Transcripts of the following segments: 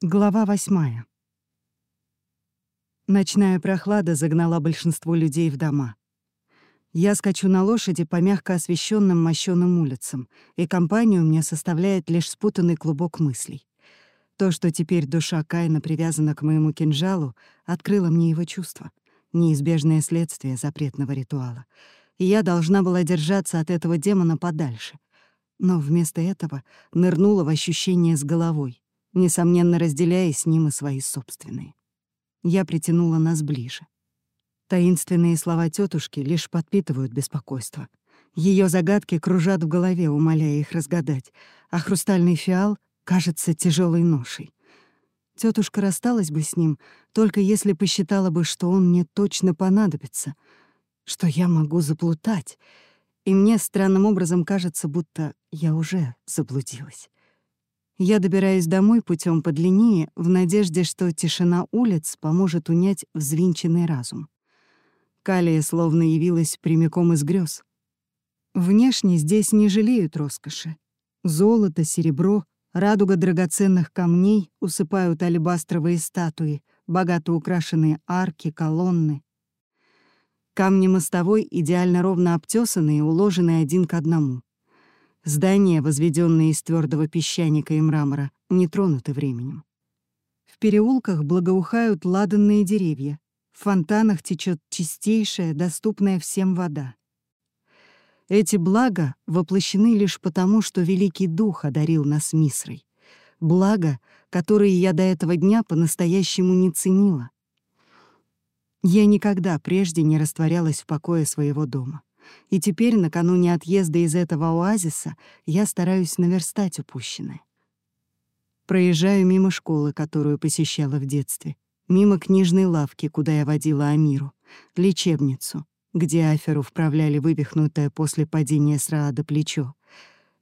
Глава восьмая. Ночная прохлада загнала большинство людей в дома. Я скачу на лошади по мягко освещенным мощёным улицам, и компанию мне составляет лишь спутанный клубок мыслей. То, что теперь душа Каина привязана к моему кинжалу, открыло мне его чувства, неизбежное следствие запретного ритуала. И я должна была держаться от этого демона подальше. Но вместо этого нырнула в ощущение с головой, несомненно разделяя с ним и свои собственные. Я притянула нас ближе. Таинственные слова тетушки лишь подпитывают беспокойство. Ее загадки кружат в голове, умоляя их разгадать, а хрустальный фиал кажется тяжелой ношей. Тетушка рассталась бы с ним, только если посчитала бы, что он мне точно понадобится, что я могу заплутать, и мне странным образом кажется, будто я уже заблудилась. Я добираюсь домой путем подлиннее, в надежде, что тишина улиц поможет унять взвинченный разум. Калия словно явилась прямиком из грез. Внешне здесь не жалеют роскоши. Золото, серебро, радуга драгоценных камней усыпают алебастровые статуи, богато украшенные арки, колонны. Камни мостовой идеально ровно обтесаны и уложены один к одному. Здания, возведенные из твердого песчаника и мрамора, не тронуты временем. В переулках благоухают ладанные деревья. В фонтанах течет чистейшая, доступная всем вода. Эти блага воплощены лишь потому, что Великий Дух одарил нас мисрой. Блага, которые я до этого дня по-настоящему не ценила. Я никогда прежде не растворялась в покое своего дома. И теперь, накануне отъезда из этого оазиса, я стараюсь наверстать упущенное. Проезжаю мимо школы, которую посещала в детстве, мимо книжной лавки, куда я водила Амиру, лечебницу, где Аферу вправляли вывихнутое после падения с Раада плечо,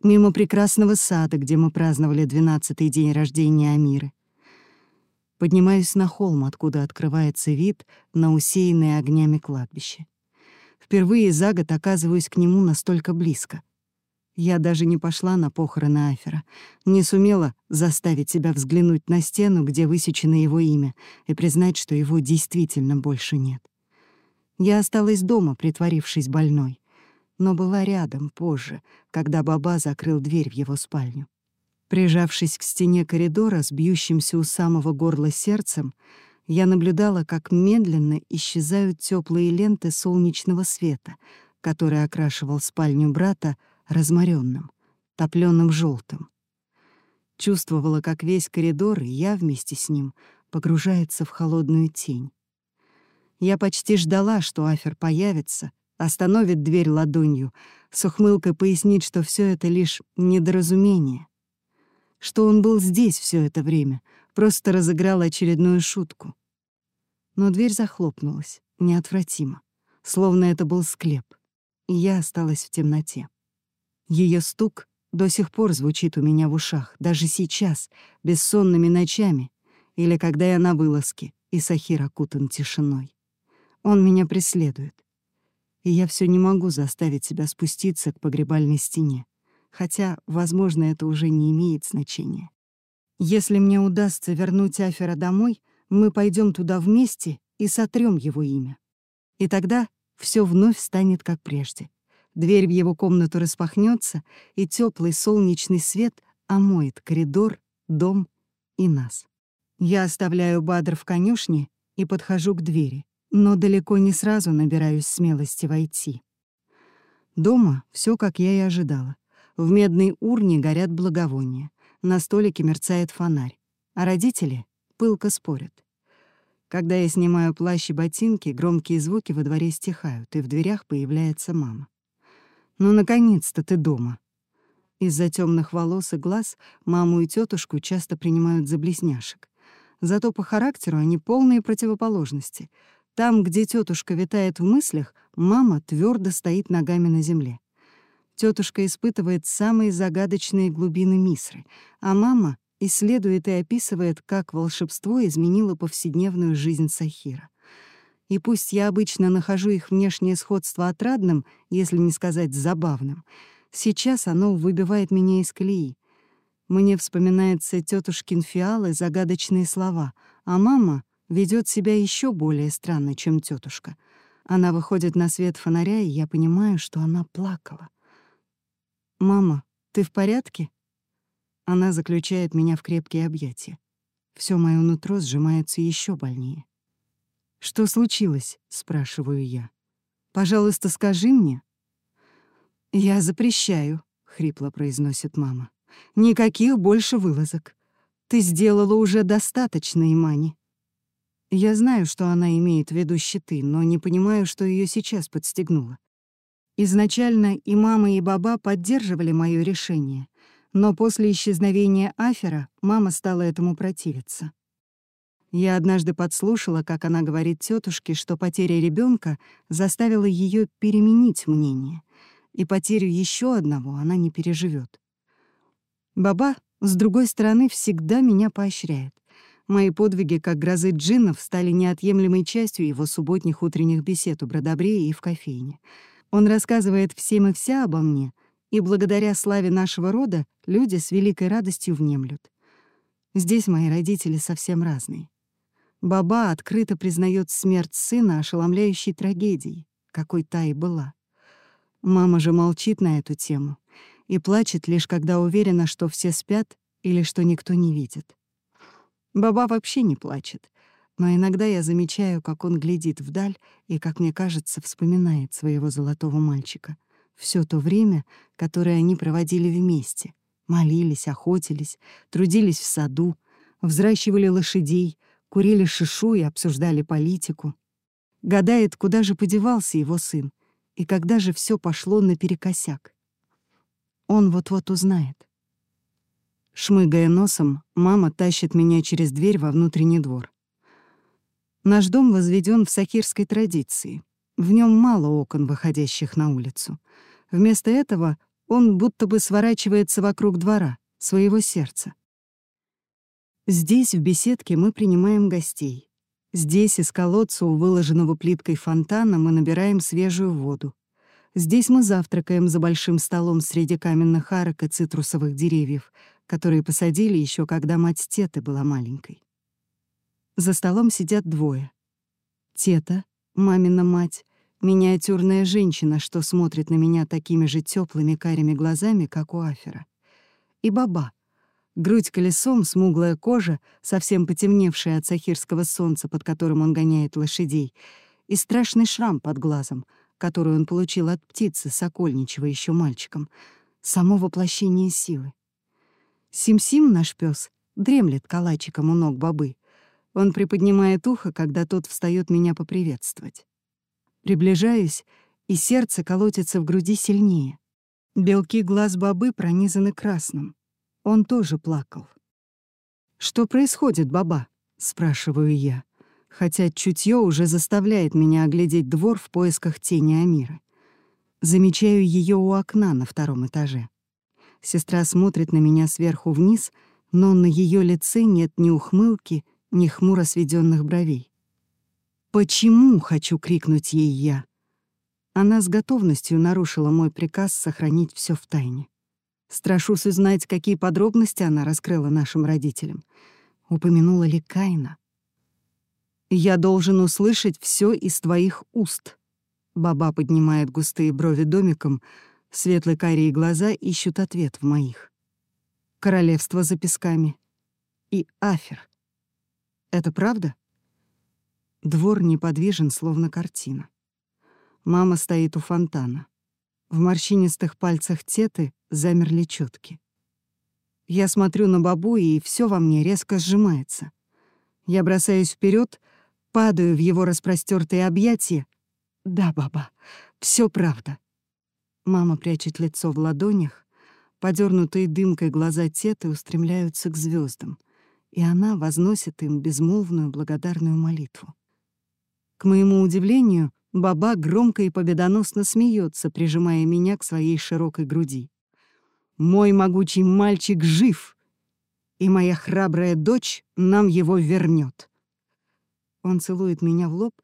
мимо прекрасного сада, где мы праздновали двенадцатый день рождения Амиры. Поднимаюсь на холм, откуда открывается вид на усеянное огнями кладбище. Впервые за год оказываюсь к нему настолько близко. Я даже не пошла на похороны Афера, не сумела заставить себя взглянуть на стену, где высечено его имя, и признать, что его действительно больше нет. Я осталась дома, притворившись больной, но была рядом позже, когда Баба закрыл дверь в его спальню. Прижавшись к стене коридора с бьющимся у самого горла сердцем, я наблюдала, как медленно исчезают теплые ленты солнечного света, который окрашивал спальню брата разморенным, топленым желтым. Чувствовала, как весь коридор, и я вместе с ним, погружается в холодную тень. Я почти ждала, что Афер появится, остановит дверь ладонью, с ухмылкой пояснит, что все это лишь недоразумение, что он был здесь все это время — просто разыграл очередную шутку. Но дверь захлопнулась, неотвратимо, словно это был склеп, и я осталась в темноте. Ее стук до сих пор звучит у меня в ушах, даже сейчас, бессонными ночами, или когда я на вылазке, и Сахир окутан тишиной. Он меня преследует. И я все не могу заставить себя спуститься к погребальной стене, хотя, возможно, это уже не имеет значения. Если мне удастся вернуть Афера домой, мы пойдем туда вместе и сотрем его имя. И тогда все вновь станет как прежде. Дверь в его комнату распахнется, и теплый солнечный свет омоет коридор, дом и нас. Я оставляю Бадр в конюшне и подхожу к двери, но далеко не сразу набираюсь смелости войти. Дома все, как я и ожидала. В медной урне горят благовония. На столике мерцает фонарь, а родители пылко спорят. Когда я снимаю плащ и ботинки, громкие звуки во дворе стихают, и в дверях появляется мама. «Ну, наконец-то ты дома!» Из-за темных волос и глаз маму и тетушку часто принимают за близняшек. Зато по характеру они полные противоположности. Там, где тетушка витает в мыслях, мама твердо стоит ногами на земле. Тетушка испытывает самые загадочные глубины Мисры, а мама исследует и описывает, как волшебство изменило повседневную жизнь Сахира. И пусть я обычно нахожу их внешнее сходство отрадным, если не сказать забавным, сейчас оно выбивает меня из колеи. Мне вспоминается тетушкин фиал и загадочные слова, а мама ведет себя еще более странно, чем тетушка. Она выходит на свет фонаря, и я понимаю, что она плакала. «Мама, ты в порядке?» Она заключает меня в крепкие объятия. Все мое нутро сжимается еще больнее. «Что случилось?» — спрашиваю я. «Пожалуйста, скажи мне». «Я запрещаю», — хрипло произносит мама. «Никаких больше вылазок. Ты сделала уже достаточно, Имани». Я знаю, что она имеет в виду щиты, но не понимаю, что ее сейчас подстегнуло. Изначально и мама, и баба поддерживали мое решение, но после исчезновения Афера мама стала этому противиться. Я однажды подслушала, как она говорит тетушке, что потеря ребенка заставила ее переменить мнение, и потерю еще одного она не переживет. Баба, с другой стороны, всегда меня поощряет. Мои подвиги, как грозы джиннов, стали неотъемлемой частью его субботних утренних бесед у Бродобрея и в кофейне. Он рассказывает всем и вся обо мне, и благодаря славе нашего рода люди с великой радостью внемлют. Здесь мои родители совсем разные. Баба открыто признает смерть сына ошеломляющей трагедией, какой та и была. Мама же молчит на эту тему и плачет лишь когда уверена, что все спят или что никто не видит. Баба вообще не плачет, но иногда я замечаю, как он глядит вдаль и, как мне кажется, вспоминает своего золотого мальчика. Все то время, которое они проводили вместе. Молились, охотились, трудились в саду, взращивали лошадей, курили шишу и обсуждали политику. Гадает, куда же подевался его сын, и когда же все пошло наперекосяк. Он вот-вот узнает. Шмыгая носом, мама тащит меня через дверь во внутренний двор. Наш дом возведен в сахирской традиции. В нем мало окон, выходящих на улицу. Вместо этого он будто бы сворачивается вокруг двора, своего сердца. Здесь, в беседке, мы принимаем гостей. Здесь из колодца, у выложенного плиткой фонтана, мы набираем свежую воду. Здесь мы завтракаем за большим столом среди каменных арок и цитрусовых деревьев, которые посадили еще когда мать Теты была маленькой. За столом сидят двое. Тета, мамина мать, миниатюрная женщина, что смотрит на меня такими же теплыми карими глазами, как у Афера. И баба. Грудь колесом, смуглая кожа, совсем потемневшая от сахирского солнца, под которым он гоняет лошадей, и страшный шрам под глазом, который он получил от птицы Сокольничего еще мальчиком, само воплощение силы. Сим-Сим, наш пес, дремлет калачиком у ног бабы, он приподнимает ухо, когда тот встает меня поприветствовать. Приближаюсь, и сердце колотится в груди сильнее. Белки глаз бабы пронизаны красным. Он тоже плакал. «Что происходит, баба?» — спрашиваю я, хотя чутье уже заставляет меня оглядеть двор в поисках тени Амира. Замечаю ее у окна на втором этаже. Сестра смотрит на меня сверху вниз, но на ее лице нет ни ухмылки, ни хмуро сведенных бровей. «Почему?» — хочу крикнуть ей я. Она с готовностью нарушила мой приказ сохранить все в тайне. Страшусь узнать, какие подробности она раскрыла нашим родителям. Упомянула ли Кайна? «Я должен услышать все из твоих уст». Баба поднимает густые брови домиком, светлые карие глаза ищут ответ в моих. Королевство за песками. И Афер. Это правда? Двор неподвижен, словно картина. Мама стоит у фонтана. В морщинистых пальцах теты замерли четки. Я смотрю на бабу, и все во мне резко сжимается. Я бросаюсь вперед, падаю в его распростертые объятия. Да, баба, все правда. Мама прячет лицо в ладонях, подернутые дымкой глаза теты устремляются к звездам и она возносит им безмолвную благодарную молитву. К моему удивлению, Баба громко и победоносно смеется, прижимая меня к своей широкой груди. «Мой могучий мальчик жив, и моя храбрая дочь нам его вернет. Он целует меня в лоб,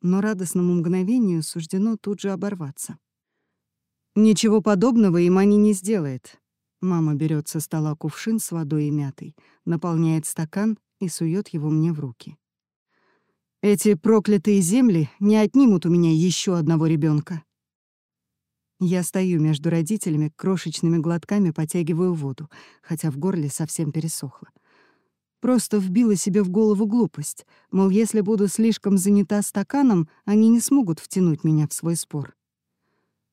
но радостному мгновению суждено тут же оборваться. Ничего подобного Имани не сделает. Мама берет со стола кувшин с водой и мятой, наполняет стакан и сует его мне в руки. Эти проклятые земли не отнимут у меня еще одного ребенка. Я стою между родителями, крошечными глотками потягиваю воду, хотя в горле совсем пересохло. Просто вбила себе в голову глупость, мол, если буду слишком занята стаканом, они не смогут втянуть меня в свой спор.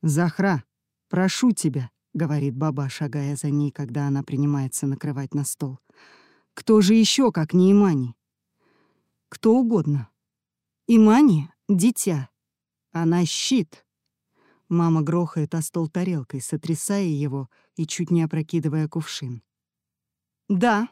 «Захра, прошу тебя», — говорит баба, шагая за ней, когда она принимается накрывать на стол. «Кто же еще, как не Имани?» «Кто угодно. Имани — дитя. Она щит». Мама грохает о стол тарелкой, сотрясая его и чуть не опрокидывая кувшин. «Да,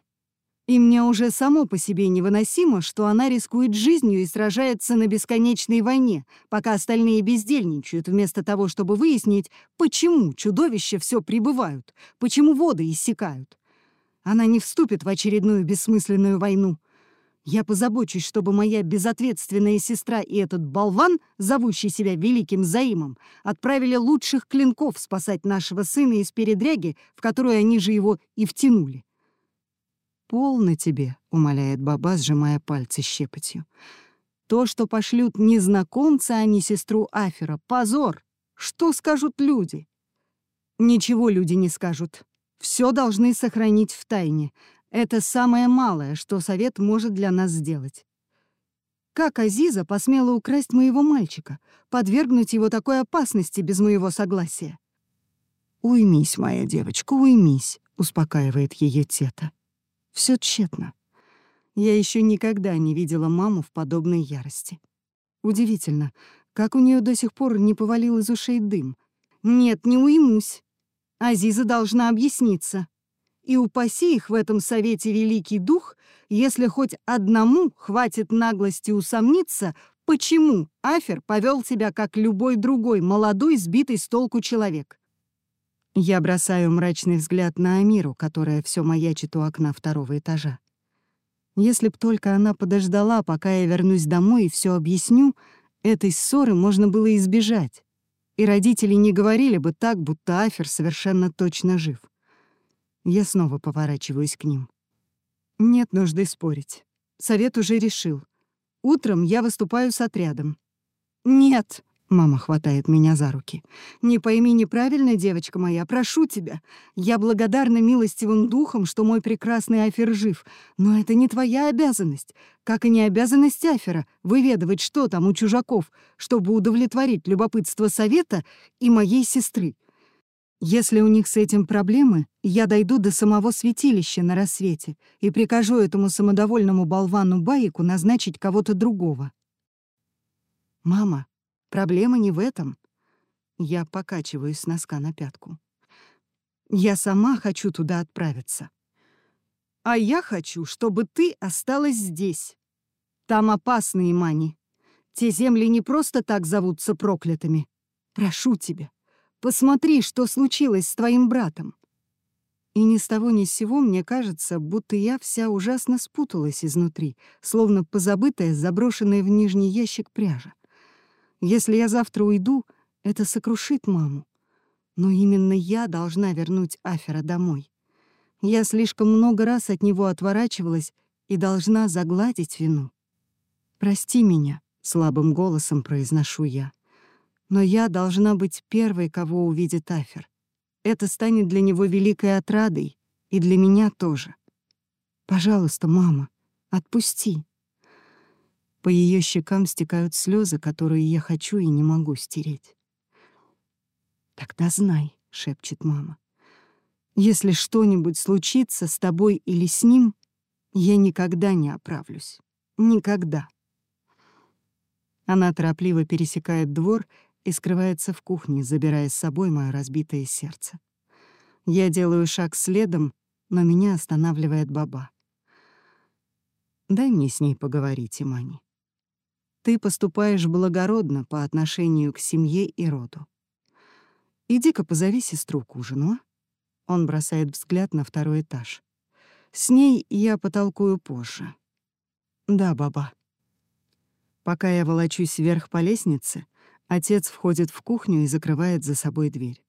и мне уже само по себе невыносимо, что она рискует жизнью и сражается на бесконечной войне, пока остальные бездельничают, вместо того, чтобы выяснить, почему чудовища все прибывают, почему воды иссякают. Она не вступит в очередную бессмысленную войну — я позабочусь, чтобы моя безответственная сестра и этот болван, зовущий себя великим Заимом, отправили лучших клинков спасать нашего сына из передряги, в которую они же его и втянули. «Полно тебе», — умоляет баба, сжимая пальцы щепотью. «То, что пошлют незнакомца, а не сестру Афера, — позор! Что скажут люди?» «Ничего люди не скажут. Все должны сохранить в тайне. Это самое малое, что совет может для нас сделать. Как Азиза посмела украсть моего мальчика, подвергнуть его такой опасности без моего согласия? «Уймись, моя девочка, уймись», — успокаивает ее тета. Все тщетно. Я еще никогда не видела маму в подобной ярости. Удивительно, как у нее до сих пор не повалил из ушей дым. Нет, не уймусь. Азиза должна объясниться. И упаси их в этом совете великий дух, если хоть одному хватит наглости усомниться, почему Афер повел себя как любой другой молодой, сбитый с толку человек. Я бросаю мрачный взгляд на Амиру, которая все маячит у окна второго этажа. Если б только она подождала, пока я вернусь домой и все объясню, этой ссоры можно было избежать. И родители не говорили бы так, будто Афер совершенно точно жив. Я снова поворачиваюсь к ним. Нет нужды спорить. Совет уже решил. Утром я выступаю с отрядом. «Нет», — мама хватает меня за руки. «Не пойми неправильно, девочка моя, прошу тебя. Я благодарна милостивым духам, что мой прекрасный Афер жив, но это не твоя обязанность, как и не обязанность Афера выведывать, что там у чужаков, чтобы удовлетворить любопытство совета и моей сестры. Если у них с этим проблемы, я дойду до самого святилища на рассвете и прикажу этому самодовольному болвану Баику назначить кого-то другого. «Мама, проблема не в этом». Я покачиваюсь с носка на пятку. «Я сама хочу туда отправиться. А я хочу, чтобы ты осталась здесь. Там опасные мани. Те земли не просто так зовутся проклятыми. Прошу тебя, Посмотри, что случилось с твоим братом». И ни с того ни с сего мне кажется, будто я вся ужасно спуталась изнутри, словно позабытая, заброшенная в нижний ящик пряжа. Если я завтра уйду, это сокрушит маму. Но именно я должна вернуть Афера домой. Я слишком много раз от него отворачивалась и должна загладить вину. «Прости меня», — слабым голосом произношу я. Но я должна быть первой, кого увидит Афер. Это станет для него великой отрадой, и для меня тоже. Пожалуйста, мама, отпусти. По ее щекам стекают слезы, которые я хочу и не могу стереть. «Тогда знай», — шепчет мама. «Если что-нибудь случится с тобой или с ним, я никогда не оправлюсь. Никогда». Она торопливо пересекает двор и скрывается в кухне, забирая с собой мое разбитое сердце. Я делаю шаг следом, но меня останавливает баба. «Дай мне с ней поговорить, Имани. Ты поступаешь благородно по отношению к семье и роду. Иди-ка позови сестру к ужину, а?» Он бросает взгляд на второй этаж. «С ней я потолкую позже». «Да, баба». Пока я волочусь вверх по лестнице, Отец входит в кухню и закрывает за собой дверь.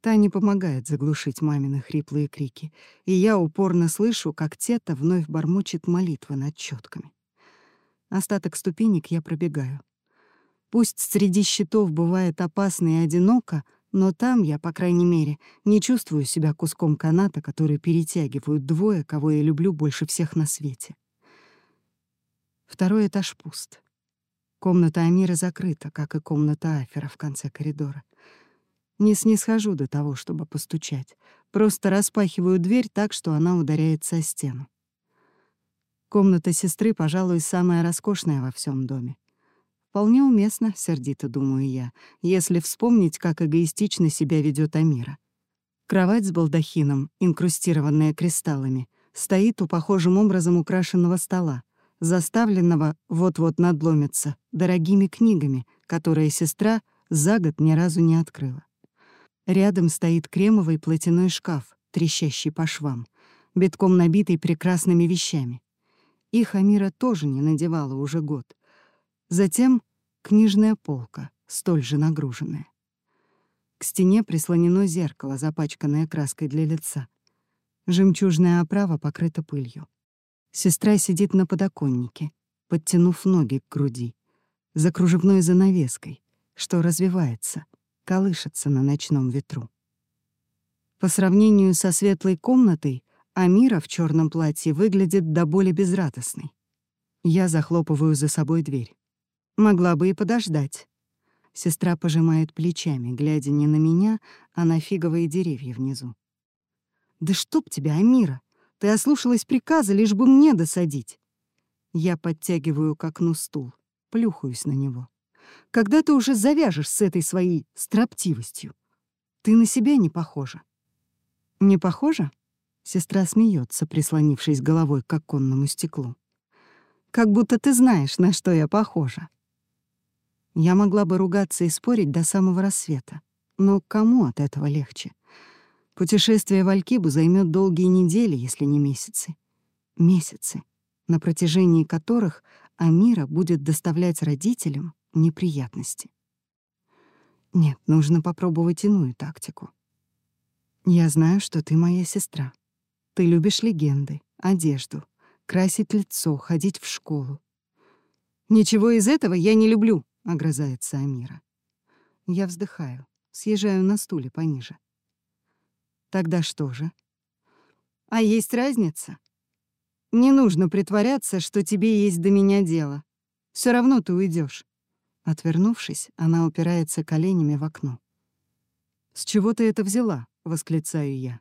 Та не помогает заглушить мамины хриплые крики, и я упорно слышу, как тета вновь бормочет молитвы над четками. Остаток ступенек я пробегаю. Пусть среди щитов бывает опасно и одиноко, но там я, по крайней мере, не чувствую себя куском каната, который перетягивают двое, кого я люблю больше всех на свете. Второй этаж пуст. Комната Амира закрыта, как и комната Афера в конце коридора. Не снисхожу до того, чтобы постучать. Просто распахиваю дверь так, что она ударяется о стену. Комната сестры, пожалуй, самая роскошная во всем доме. Вполне уместно, сердито думаю я, если вспомнить, как эгоистично себя ведет Амира. Кровать с балдахином, инкрустированная кристаллами, стоит у похожим образом украшенного стола, заставленного вот-вот надломиться дорогими книгами, которые сестра за год ни разу не открыла. Рядом стоит кремовый платяной шкаф, трещащий по швам, битком набитый прекрасными вещами. Их Амира тоже не надевала уже год. Затем книжная полка, столь же нагруженная. К стене прислонено зеркало, запачканное краской для лица. Жемчужная оправа покрыта пылью. Сестра сидит на подоконнике, подтянув ноги к груди, за кружевной занавеской, что развивается, колышется на ночном ветру. По сравнению со светлой комнатой, Амира в черном платье выглядит до боли безрадостной. Я захлопываю за собой дверь. Могла бы и подождать. Сестра пожимает плечами, глядя не на меня, а на фиговые деревья внизу. «Да чтоб тебя, Амира! Ты ослушалась приказа, лишь бы мне досадить!» Я подтягиваю к окну стул, плюхаюсь на него. Когда ты уже завяжешь с этой своей строптивостью? Ты на себя не похожа». «Не похожа?» Сестра смеется, прислонившись головой к оконному стеклу. «Как будто ты знаешь, на что я похожа». Я могла бы ругаться и спорить до самого рассвета. Но кому от этого легче? Путешествие в Алькибу займет долгие недели, если не месяцы. Месяцы, на протяжении которых Амира будет доставлять родителям неприятности. Нет, нужно попробовать иную тактику. Я знаю, что ты моя сестра. Ты любишь легенды, одежду, красить лицо, ходить в школу. Ничего из этого я не люблю, огрызается Амира. Я вздыхаю, съезжаю на стуле пониже. Тогда что же? А есть разница? Не нужно притворяться, что тебе есть до меня дело. Все равно ты уйдешь. Отвернувшись, она упирается коленями в окно. «С чего ты это взяла?» — восклицаю я.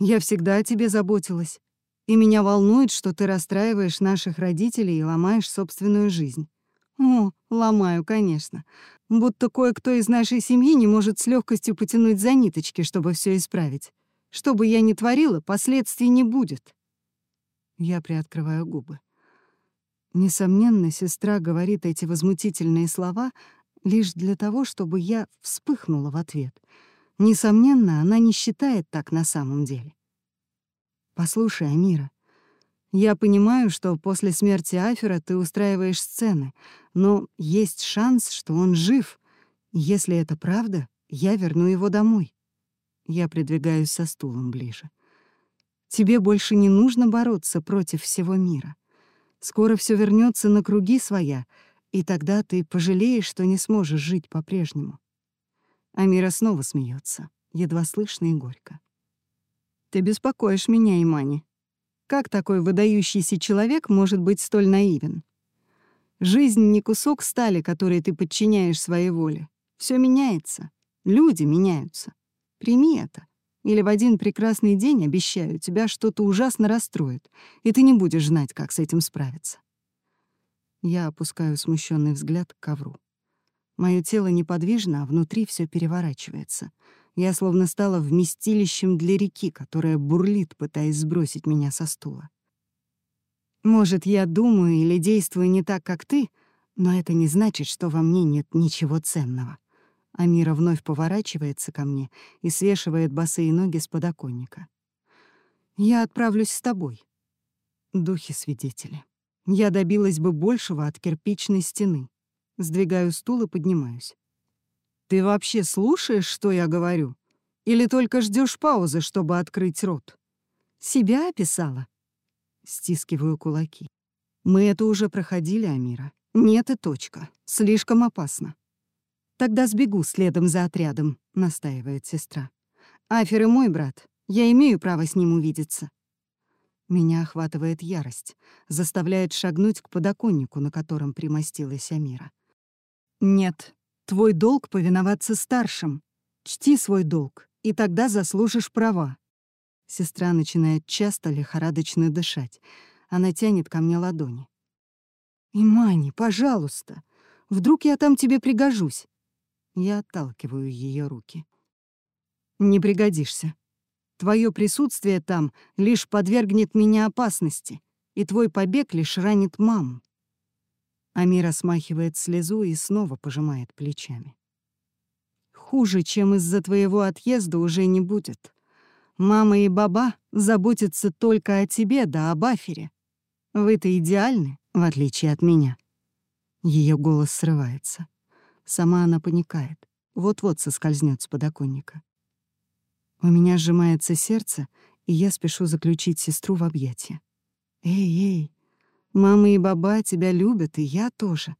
«Я всегда о тебе заботилась. И меня волнует, что ты расстраиваешь наших родителей и ломаешь собственную жизнь». «О, ломаю, конечно. Будто кое-кто из нашей семьи не может с легкостью потянуть за ниточки, чтобы все исправить. Что бы я ни творила, последствий не будет». Я приоткрываю губы. Несомненно, сестра говорит эти возмутительные слова лишь для того, чтобы я вспыхнула в ответ. Несомненно, она не считает так на самом деле. «Послушай, Амира, я понимаю, что после смерти Афера ты устраиваешь сцены, но есть шанс, что он жив. Если это правда, я верну его домой». Я придвигаюсь со стулом ближе. «Тебе больше не нужно бороться против всего мира. Скоро все вернется на круги своя, и тогда ты пожалеешь, что не сможешь жить по-прежнему. Амира снова смеется, едва слышно и горько. Ты беспокоишь меня, Имани. Как такой выдающийся человек может быть столь наивен? Жизнь не кусок стали, который ты подчиняешь своей воле. Все меняется. Люди меняются. Прими это. Или в один прекрасный день, обещаю, тебя что-то ужасно расстроит, и ты не будешь знать, как с этим справиться. Я опускаю смущенный взгляд к ковру. Мое тело неподвижно, а внутри все переворачивается. Я словно стала вместилищем для реки, которая бурлит, пытаясь сбросить меня со стула. Может, я думаю или действую не так, как ты, но это не значит, что во мне нет ничего ценного. Амира вновь поворачивается ко мне и свешивает босые ноги с подоконника. «Я отправлюсь с тобой». Духи-свидетели. Я добилась бы большего от кирпичной стены. Сдвигаю стул и поднимаюсь. «Ты вообще слушаешь, что я говорю? Или только ждешь паузы, чтобы открыть рот? Себя описала? Стискиваю кулаки. Мы это уже проходили, Амира. Нет и точка. Слишком опасно. Тогда сбегу следом за отрядом, настаивает сестра. Афер и мой брат. Я имею право с ним увидеться. Меня охватывает ярость, заставляет шагнуть к подоконнику, на котором примостилась Амира. Нет, твой долг повиноваться старшим. Чти свой долг, и тогда заслужишь права. Сестра начинает часто лихорадочно дышать. Она тянет ко мне ладони. «Имани, пожалуйста, вдруг я там тебе пригожусь?» Я отталкиваю ее руки. «Не пригодишься. Твое присутствие там лишь подвергнет меня опасности, и твой побег лишь ранит маму». Амира смахивает слезу и снова пожимает плечами. «Хуже, чем из-за твоего отъезда, уже не будет. Мама и баба заботятся только о тебе да об Афере. Вы-то идеальны, в отличие от меня. Ее голос срывается. Сама она паникает. Вот-вот соскользнет с подоконника. У меня сжимается сердце, и я спешу заключить сестру в объятия. «Эй, эй, мама и баба тебя любят, и я тоже.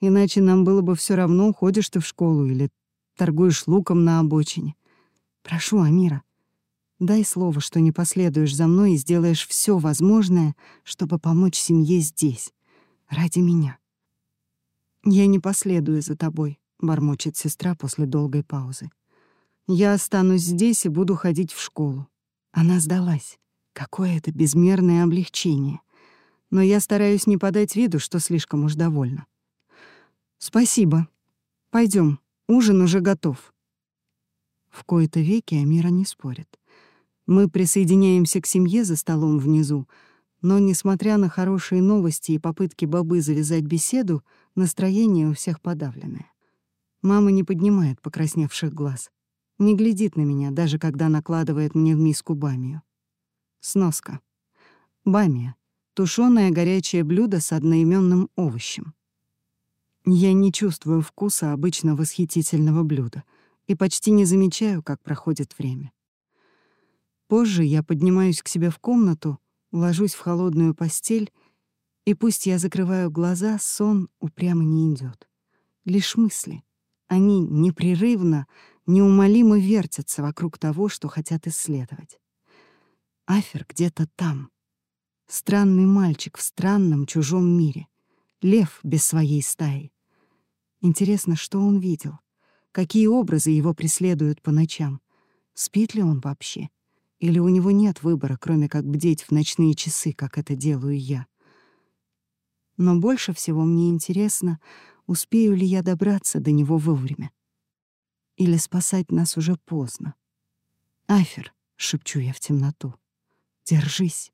Иначе нам было бы все равно, ходишь ты в школу или торгуешь луком на обочине. Прошу, Амира, Дай слово, что не последуешь за мной и сделаешь все возможное, чтобы помочь семье здесь, ради меня. Я не последую за тобой, бормочет сестра после долгой паузы. Я останусь здесь и буду ходить в школу. Она сдалась. Какое это безмерное облегчение. Но я стараюсь не подать виду, что слишком уж довольна. Спасибо. Пойдем, ужин уже готов. В кои-то веки Амира не спорит. Мы присоединяемся к семье за столом внизу, но, несмотря на хорошие новости и попытки бабы завязать беседу, настроение у всех подавленное. Мама не поднимает покрасневших глаз, не глядит на меня, даже когда накладывает мне в миску бамию. Сноска. Бамия — тушёное горячее блюдо с одноименным овощем. Я не чувствую вкуса обычно восхитительного блюда и почти не замечаю, как проходит время. Позже я поднимаюсь к себе в комнату, ложусь в холодную постель, и пусть я закрываю глаза, сон упрямо не идет. Лишь мысли. Они непрерывно, неумолимо вертятся вокруг того, что хотят исследовать. Афер где-то там. Странный мальчик в странном чужом мире. Лев без своей стаи. Интересно, что он видел? Какие образы его преследуют по ночам? Спит ли он вообще? Или у него нет выбора, кроме как бдеть в ночные часы, как это делаю я? Но больше всего мне интересно, успею ли я добраться до него вовремя. Или спасать нас уже поздно. «Афер», — шепчу я в темноту, — «держись».